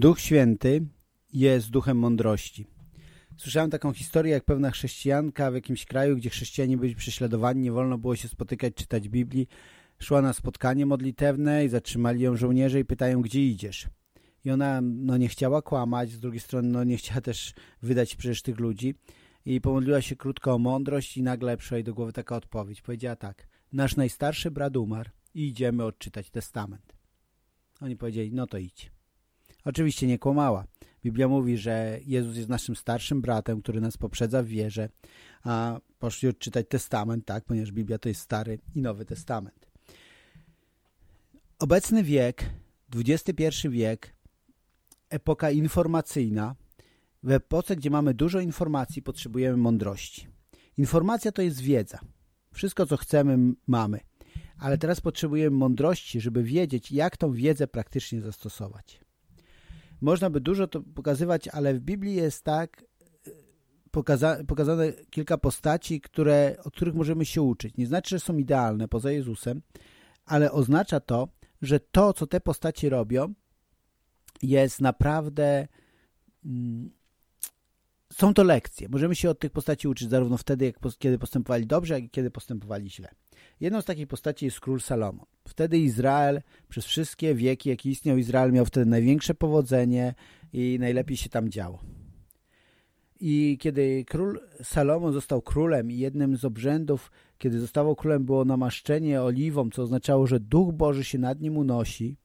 Duch Święty jest duchem mądrości. Słyszałem taką historię, jak pewna chrześcijanka w jakimś kraju, gdzie chrześcijanie byli prześladowani, nie wolno było się spotykać, czytać Biblii, szła na spotkanie modlitewne i zatrzymali ją żołnierze i pytają, gdzie idziesz. I ona no, nie chciała kłamać, z drugiej strony no, nie chciała też wydać przecież tych ludzi. I pomodliła się krótko o mądrość i nagle przyszła jej do głowy taka odpowiedź. Powiedziała tak, nasz najstarszy brat umarł i idziemy odczytać testament. Oni powiedzieli, no to idź. Oczywiście nie kłamała. Biblia mówi, że Jezus jest naszym starszym bratem, który nas poprzedza w wierze, a poszli odczytać testament, tak, ponieważ Biblia to jest Stary i Nowy Testament. Obecny wiek, XXI wiek, epoka informacyjna, w epoce, gdzie mamy dużo informacji, potrzebujemy mądrości. Informacja to jest wiedza. Wszystko, co chcemy, mamy. Ale teraz potrzebujemy mądrości, żeby wiedzieć, jak tą wiedzę praktycznie zastosować. Można by dużo to pokazywać, ale w Biblii jest tak e, pokaza pokazane kilka postaci, które, od których możemy się uczyć. Nie znaczy, że są idealne poza Jezusem, ale oznacza to, że to, co te postaci robią, jest naprawdę... Mm, są to lekcje. Możemy się od tych postaci uczyć zarówno wtedy, jak, kiedy postępowali dobrze, jak i kiedy postępowali źle. Jedną z takich postaci jest król Salomon. Wtedy Izrael, przez wszystkie wieki, jakie istniał Izrael, miał wtedy największe powodzenie i najlepiej się tam działo. I kiedy król Salomon został królem i jednym z obrzędów, kiedy został królem, było namaszczenie oliwą, co oznaczało, że Duch Boży się nad nim unosi.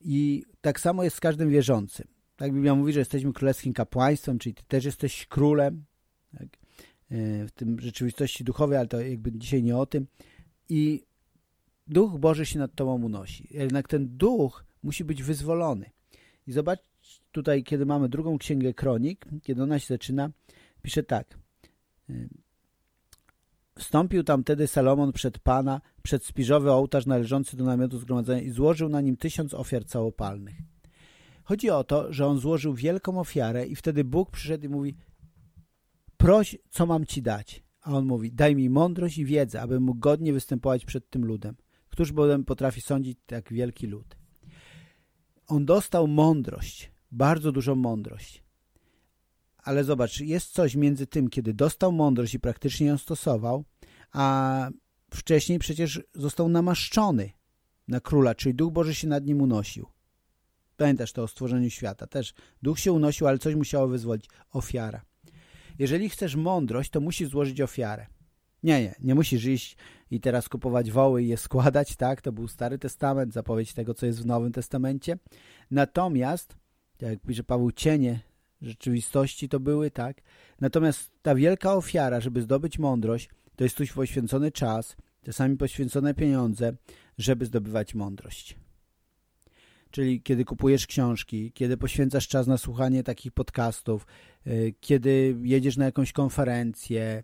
I tak samo jest z każdym wierzącym. Tak Biblia mówi, że jesteśmy królewskim kapłaństwem, czyli ty też jesteś królem. Tak? E, w tym rzeczywistości duchowej, ale to jakby dzisiaj nie o tym. I Duch Boży się nad tobą unosi. Jednak ten duch musi być wyzwolony. I zobacz tutaj, kiedy mamy drugą księgę kronik, kiedy ona się zaczyna, pisze tak. E, Wstąpił tam wtedy Salomon przed Pana, przed spiżowy ołtarz należący do namiotu zgromadzenia i złożył na nim tysiąc ofiar całopalnych. Chodzi o to, że on złożył wielką ofiarę i wtedy Bóg przyszedł i mówi proś, co mam ci dać. A on mówi, daj mi mądrość i wiedzę, abym mógł godnie występować przed tym ludem. Któż bowiem potrafi sądzić tak wielki lud? On dostał mądrość, bardzo dużą mądrość. Ale zobacz, jest coś między tym, kiedy dostał mądrość i praktycznie ją stosował, a wcześniej przecież został namaszczony na króla, czyli Duch Boży się nad nim unosił. Pamiętasz to o stworzeniu świata. Też Duch się unosił, ale coś musiało wyzwolić. Ofiara. Jeżeli chcesz mądrość, to musisz złożyć ofiarę. Nie, nie, nie musisz iść i teraz kupować woły i je składać, tak? To był Stary Testament, zapowiedź tego, co jest w Nowym Testamencie. Natomiast, tak jak pisze Paweł, cienie rzeczywistości to były, tak? Natomiast ta wielka ofiara, żeby zdobyć mądrość, to jest tuś poświęcony czas, czasami poświęcone pieniądze, żeby zdobywać mądrość czyli kiedy kupujesz książki, kiedy poświęcasz czas na słuchanie takich podcastów, y, kiedy jedziesz na jakąś konferencję,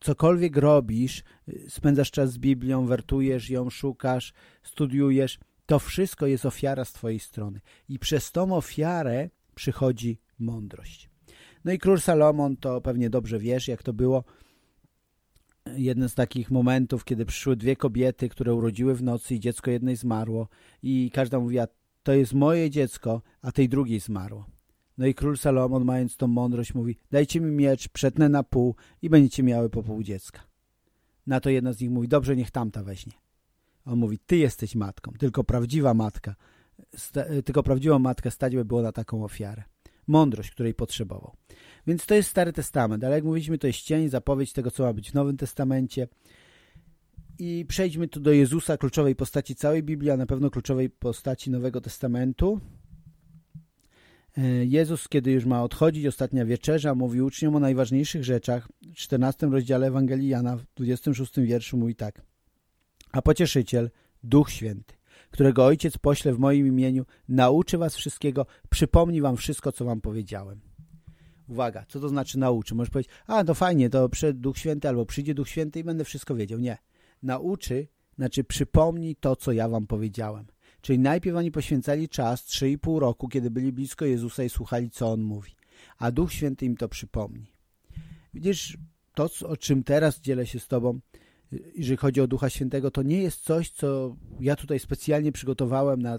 cokolwiek robisz, y, spędzasz czas z Biblią, wertujesz ją, szukasz, studiujesz, to wszystko jest ofiara z twojej strony. I przez tą ofiarę przychodzi mądrość. No i król Salomon, to pewnie dobrze wiesz, jak to było. Jeden z takich momentów, kiedy przyszły dwie kobiety, które urodziły w nocy i dziecko jednej zmarło i każda mówiła, to jest moje dziecko, a tej drugiej zmarło. No i król Salomon, mając tą mądrość, mówi, dajcie mi miecz, przetnę na pół i będziecie miały po pół dziecka. Na to jedna z nich mówi, dobrze, niech tamta weźmie. On mówi, ty jesteś matką, tylko prawdziwa matka, tylko prawdziwą matkę stać by było na taką ofiarę. Mądrość, której potrzebował. Więc to jest Stary Testament, ale jak mówiliśmy, to jest cień, zapowiedź tego, co ma być w Nowym Testamencie. I przejdźmy tu do Jezusa, kluczowej postaci całej Biblii, a na pewno kluczowej postaci Nowego Testamentu. E, Jezus, kiedy już ma odchodzić, ostatnia wieczerza, mówi uczniom o najważniejszych rzeczach. W 14 rozdziale Ewangelii Jana, w 26 wierszu mówi tak. A pocieszyciel, Duch Święty, którego Ojciec pośle w moim imieniu, nauczy was wszystkiego, przypomni wam wszystko, co wam powiedziałem. Uwaga, co to znaczy nauczy? Możesz powiedzieć, a to fajnie, to przyjdzie Duch Święty albo przyjdzie Duch Święty i będę wszystko wiedział. Nie nauczy, znaczy przypomnij to, co ja wam powiedziałem. Czyli najpierw oni poświęcali czas 3,5 roku, kiedy byli blisko Jezusa i słuchali, co On mówi. A Duch Święty im to przypomni. Widzisz, to, o czym teraz dzielę się z Tobą, jeżeli chodzi o Ducha Świętego, to nie jest coś, co ja tutaj specjalnie przygotowałem na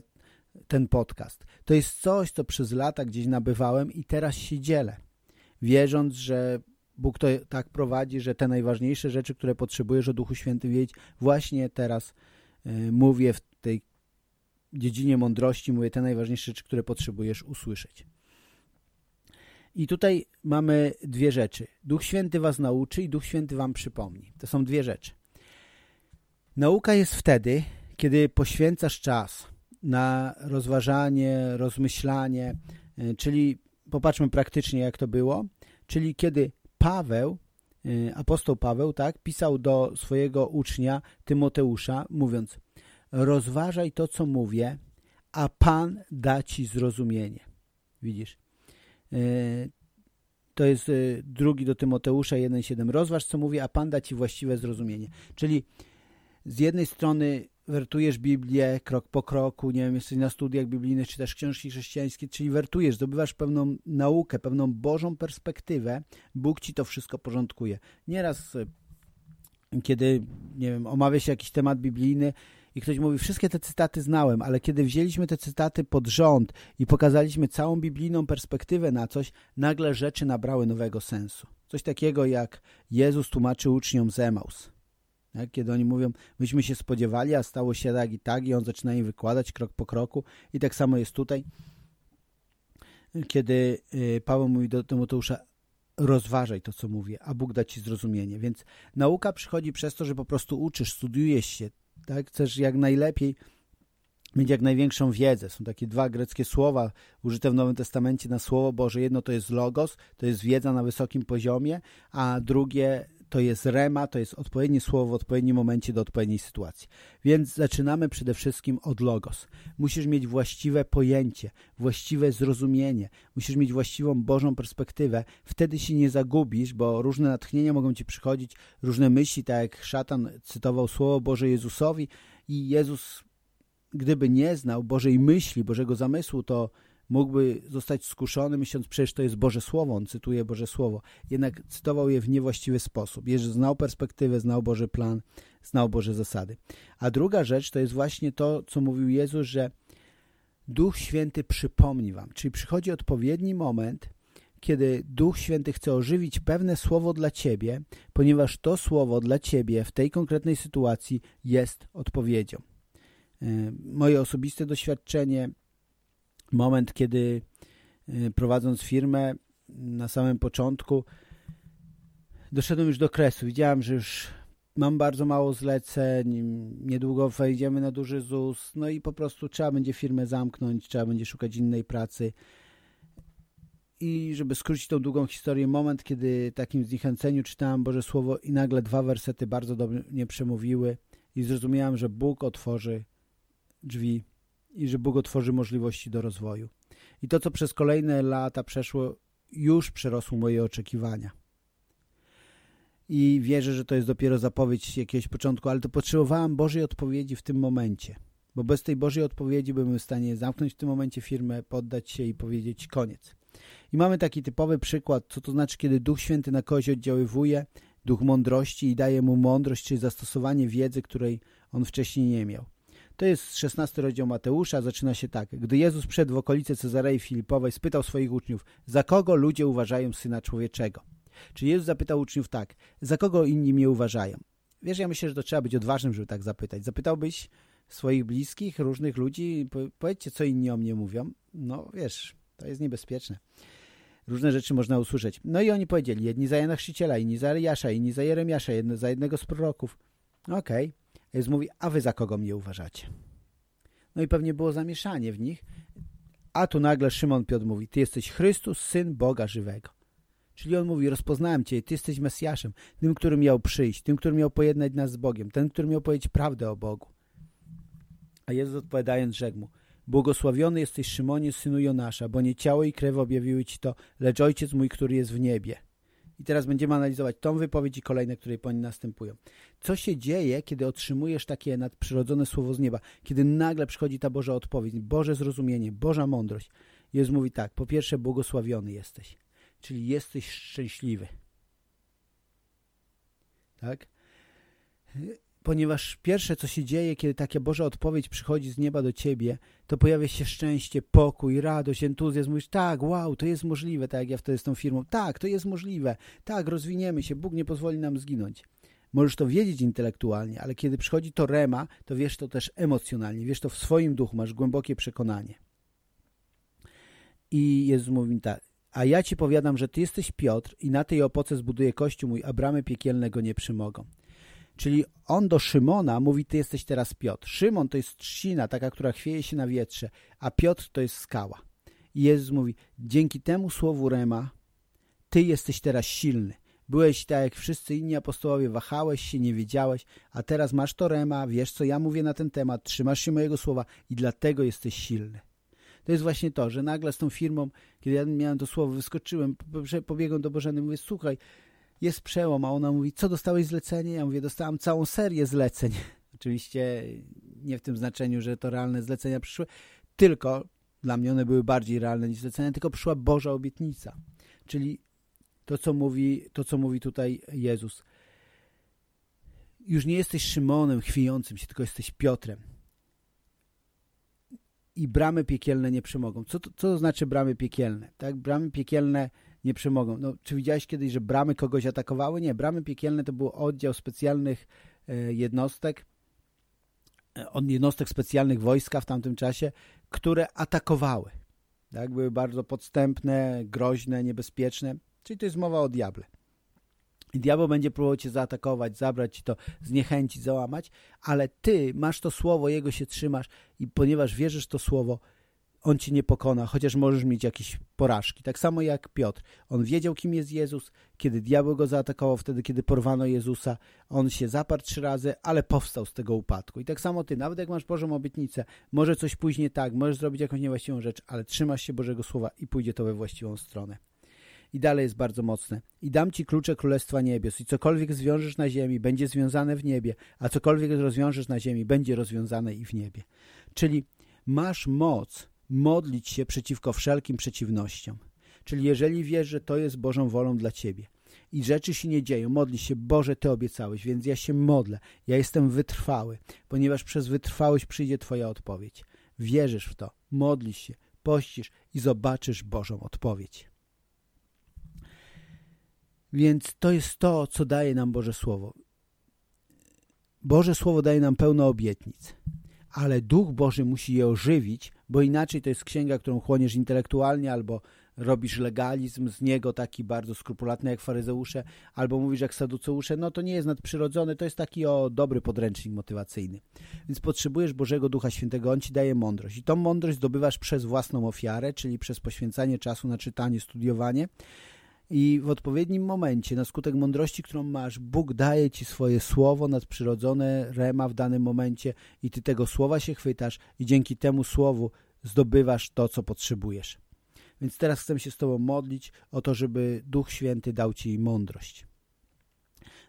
ten podcast. To jest coś, co przez lata gdzieś nabywałem i teraz się dzielę, wierząc, że Bóg to tak prowadzi, że te najważniejsze rzeczy, które potrzebujesz o Duchu Świętym wiedzieć, właśnie teraz y, mówię w tej dziedzinie mądrości, mówię te najważniejsze rzeczy, które potrzebujesz usłyszeć. I tutaj mamy dwie rzeczy. Duch Święty was nauczy i Duch Święty wam przypomni. To są dwie rzeczy. Nauka jest wtedy, kiedy poświęcasz czas na rozważanie, rozmyślanie, y, czyli popatrzmy praktycznie jak to było, czyli kiedy Paweł, y, apostoł Paweł, tak, pisał do swojego ucznia Tymoteusza, mówiąc rozważaj to, co mówię, a Pan da ci zrozumienie. Widzisz? Y, to jest drugi do Tymoteusza 1,7. Rozważ, co mówię, a Pan da ci właściwe zrozumienie. Czyli z jednej strony wertujesz Biblię krok po kroku, nie wiem, jesteś na studiach biblijnych, czy też książki chrześcijańskie, czyli wertujesz, zdobywasz pewną naukę, pewną Bożą perspektywę, Bóg ci to wszystko porządkuje. Nieraz, e, kiedy, nie wiem, omawia się jakiś temat biblijny i ktoś mówi, wszystkie te cytaty znałem, ale kiedy wzięliśmy te cytaty pod rząd i pokazaliśmy całą biblijną perspektywę na coś, nagle rzeczy nabrały nowego sensu. Coś takiego jak Jezus tłumaczy uczniom z Emaus tak? Kiedy oni mówią, myśmy się spodziewali, a stało się tak i tak i on zaczyna im wykładać krok po kroku i tak samo jest tutaj. Kiedy y, Paweł mówi do Tymoteusza, rozważaj to, co mówię, a Bóg da ci zrozumienie. Więc nauka przychodzi przez to, że po prostu uczysz, studiujesz się, tak? Chcesz jak najlepiej mieć jak największą wiedzę. Są takie dwa greckie słowa użyte w Nowym Testamencie na Słowo Boże. Jedno to jest logos, to jest wiedza na wysokim poziomie, a drugie to jest rema, to jest odpowiednie słowo w odpowiednim momencie do odpowiedniej sytuacji. Więc zaczynamy przede wszystkim od logos. Musisz mieć właściwe pojęcie, właściwe zrozumienie, musisz mieć właściwą Bożą perspektywę. Wtedy się nie zagubisz, bo różne natchnienia mogą ci przychodzić, różne myśli, tak jak szatan cytował słowo Boże Jezusowi i Jezus, gdyby nie znał Bożej myśli, Bożego zamysłu, to mógłby zostać skuszony, myśląc, przecież to jest Boże Słowo, on cytuje Boże Słowo. Jednak cytował je w niewłaściwy sposób. Jerzy znał perspektywę, znał Boży plan, znał Boże zasady. A druga rzecz to jest właśnie to, co mówił Jezus, że Duch Święty przypomni wam. Czyli przychodzi odpowiedni moment, kiedy Duch Święty chce ożywić pewne słowo dla ciebie, ponieważ to słowo dla ciebie w tej konkretnej sytuacji jest odpowiedzią. E, moje osobiste doświadczenie moment, kiedy y, prowadząc firmę na samym początku doszedłem już do kresu. Widziałem, że już mam bardzo mało zleceń, niedługo wejdziemy na duży ZUS, no i po prostu trzeba będzie firmę zamknąć, trzeba będzie szukać innej pracy. I żeby skrócić tą długą historię, moment, kiedy takim zniechęceniu czytałem Boże Słowo i nagle dwa wersety bardzo dobrze nie przemówiły i zrozumiałem, że Bóg otworzy drzwi i że Bóg otworzy możliwości do rozwoju. I to, co przez kolejne lata przeszło, już przerosło moje oczekiwania. I wierzę, że to jest dopiero zapowiedź jakiegoś początku, ale to potrzebowałem Bożej odpowiedzi w tym momencie. Bo bez tej Bożej odpowiedzi byłem w stanie zamknąć w tym momencie firmę, poddać się i powiedzieć koniec. I mamy taki typowy przykład, co to znaczy, kiedy Duch Święty na kogoś oddziaływuje, Duch mądrości i daje mu mądrość, czyli zastosowanie wiedzy, której on wcześniej nie miał. To jest 16 rozdział Mateusza, zaczyna się tak. Gdy Jezus wszedł w okolice Cezarei Filipowej, spytał swoich uczniów, za kogo ludzie uważają Syna Człowieczego? Czy Jezus zapytał uczniów tak, za kogo inni mnie uważają? Wiesz, ja myślę, że to trzeba być odważnym, żeby tak zapytać. Zapytałbyś swoich bliskich, różnych ludzi, powiedzcie, co inni o mnie mówią. No, wiesz, to jest niebezpieczne. Różne rzeczy można usłyszeć. No i oni powiedzieli, jedni za Jana Chrzciciela, inni za Eliasza, inni za Jeremiasza, jedno za jednego z proroków. Okej. Okay. Jezus mówi, a wy za kogo mnie uważacie? No i pewnie było zamieszanie w nich. A tu nagle Szymon Piotr mówi, ty jesteś Chrystus, Syn Boga żywego. Czyli on mówi, rozpoznałem cię, ty jesteś Mesjaszem, tym, który miał przyjść, tym, który miał pojednać nas z Bogiem, ten, który miał powiedzieć prawdę o Bogu. A Jezus odpowiadając rzekł mu, błogosławiony jesteś Szymonie, synu Jonasza, bo nie ciało i krew objawiły ci to, lecz Ojciec mój, który jest w niebie. I teraz będziemy analizować tą wypowiedź i kolejne, które po niej następują. Co się dzieje, kiedy otrzymujesz takie nadprzyrodzone słowo z nieba? Kiedy nagle przychodzi ta Boża odpowiedź, Boże zrozumienie, Boża mądrość. Jezus mówi tak, po pierwsze błogosławiony jesteś, czyli jesteś szczęśliwy. Tak? ponieważ pierwsze, co się dzieje, kiedy taka Boża odpowiedź przychodzi z nieba do ciebie, to pojawia się szczęście, pokój, radość, entuzjazm. Mówisz, tak, wow, to jest możliwe, tak jak ja wtedy z tą firmą. Tak, to jest możliwe. Tak, rozwiniemy się, Bóg nie pozwoli nam zginąć. Możesz to wiedzieć intelektualnie, ale kiedy przychodzi to rema, to wiesz to też emocjonalnie, wiesz to w swoim duchu, masz głębokie przekonanie. I Jezus mówi tak, a ja ci powiadam, że ty jesteś Piotr i na tej opoce zbuduję kościół mój, a bramy piekielne go nie przymogą. Czyli on do Szymona mówi, ty jesteś teraz Piotr. Szymon to jest trzcina, taka, która chwieje się na wietrze, a Piotr to jest skała. I Jezus mówi, dzięki temu słowu Rema, ty jesteś teraz silny. Byłeś tak jak wszyscy inni apostołowie, wahałeś się, nie wiedziałeś, a teraz masz to Rema, wiesz co ja mówię na ten temat, trzymasz się mojego słowa i dlatego jesteś silny. To jest właśnie to, że nagle z tą firmą, kiedy ja miałem to słowo, wyskoczyłem, pobiegłem do Bożeny, mówię, słuchaj, jest przełom, a ona mówi, co dostałeś zlecenie? Ja mówię, dostałam całą serię zleceń. Oczywiście nie w tym znaczeniu, że to realne zlecenia przyszły, tylko dla mnie one były bardziej realne niż zlecenia, tylko przyszła Boża obietnica. Czyli to, co mówi, to, co mówi tutaj Jezus. Już nie jesteś Szymonem chwiejącym się, tylko jesteś Piotrem. I bramy piekielne nie przemogą. Co to, co to znaczy bramy piekielne? Tak? Bramy piekielne nie przemogą. No, czy widziałeś kiedyś, że bramy kogoś atakowały? Nie, bramy piekielne to był oddział specjalnych e, jednostek, e, od jednostek specjalnych wojska w tamtym czasie, które atakowały. Tak? Były bardzo podstępne, groźne, niebezpieczne. Czyli to jest mowa o diable. I diabeł będzie próbował cię zaatakować, zabrać ci to, zniechęcić, załamać, ale ty masz to słowo, jego się trzymasz i ponieważ wierzysz to słowo, on ci nie pokona, chociaż możesz mieć jakieś porażki. Tak samo jak Piotr. On wiedział, kim jest Jezus, kiedy diabeł go zaatakował, wtedy, kiedy porwano Jezusa. On się zaparł trzy razy, ale powstał z tego upadku. I tak samo ty, nawet jak masz Bożą obietnicę, może coś później tak, możesz zrobić jakąś niewłaściwą rzecz, ale trzymasz się Bożego Słowa i pójdzie to we właściwą stronę. I dalej jest bardzo mocne. I dam ci klucze Królestwa Niebios i cokolwiek zwiążesz na ziemi, będzie związane w niebie, a cokolwiek rozwiążesz na ziemi, będzie rozwiązane i w niebie. Czyli masz moc modlić się przeciwko wszelkim przeciwnościom. Czyli jeżeli wiesz, że to jest Bożą wolą dla Ciebie i rzeczy się nie dzieją, modli się, Boże, Ty obiecałeś, więc ja się modlę, ja jestem wytrwały, ponieważ przez wytrwałość przyjdzie Twoja odpowiedź. Wierzysz w to, modlisz się, pościsz i zobaczysz Bożą odpowiedź. Więc to jest to, co daje nam Boże Słowo. Boże Słowo daje nam pełno obietnic, ale Duch Boży musi je ożywić, bo inaczej to jest księga, którą chłoniesz intelektualnie albo robisz legalizm z niego taki bardzo skrupulatny jak faryzeusze, albo mówisz jak saduceusze, no to nie jest nadprzyrodzony, to jest taki o dobry podręcznik motywacyjny. Więc potrzebujesz Bożego Ducha Świętego, On ci daje mądrość. I tą mądrość zdobywasz przez własną ofiarę, czyli przez poświęcanie czasu na czytanie, studiowanie, i w odpowiednim momencie, na skutek mądrości, którą masz, Bóg daje ci swoje słowo nadprzyrodzone, rema w danym momencie i ty tego słowa się chwytasz i dzięki temu słowu zdobywasz to, co potrzebujesz. Więc teraz chcę się z Tobą modlić o to, żeby Duch Święty dał Ci mądrość.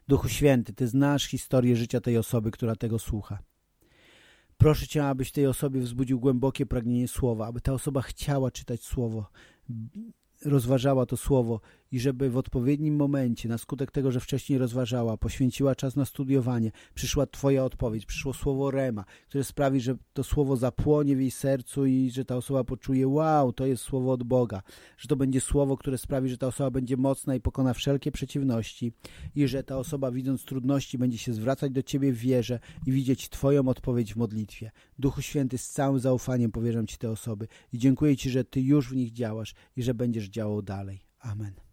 Duchu Święty, Ty znasz historię życia tej osoby, która tego słucha. Proszę Cię, abyś tej osobie wzbudził głębokie pragnienie słowa, aby ta osoba chciała czytać słowo, rozważała to słowo i żeby w odpowiednim momencie, na skutek tego, że wcześniej rozważała, poświęciła czas na studiowanie, przyszła Twoja odpowiedź, przyszło słowo Rema, które sprawi, że to słowo zapłonie w jej sercu i że ta osoba poczuje, wow, to jest słowo od Boga, że to będzie słowo, które sprawi, że ta osoba będzie mocna i pokona wszelkie przeciwności i że ta osoba widząc trudności będzie się zwracać do Ciebie w wierze i widzieć Twoją odpowiedź w modlitwie. Duchu Święty, z całym zaufaniem powierzam Ci te osoby i dziękuję Ci, że Ty już w nich działasz i że będziesz działał dalej. Amen.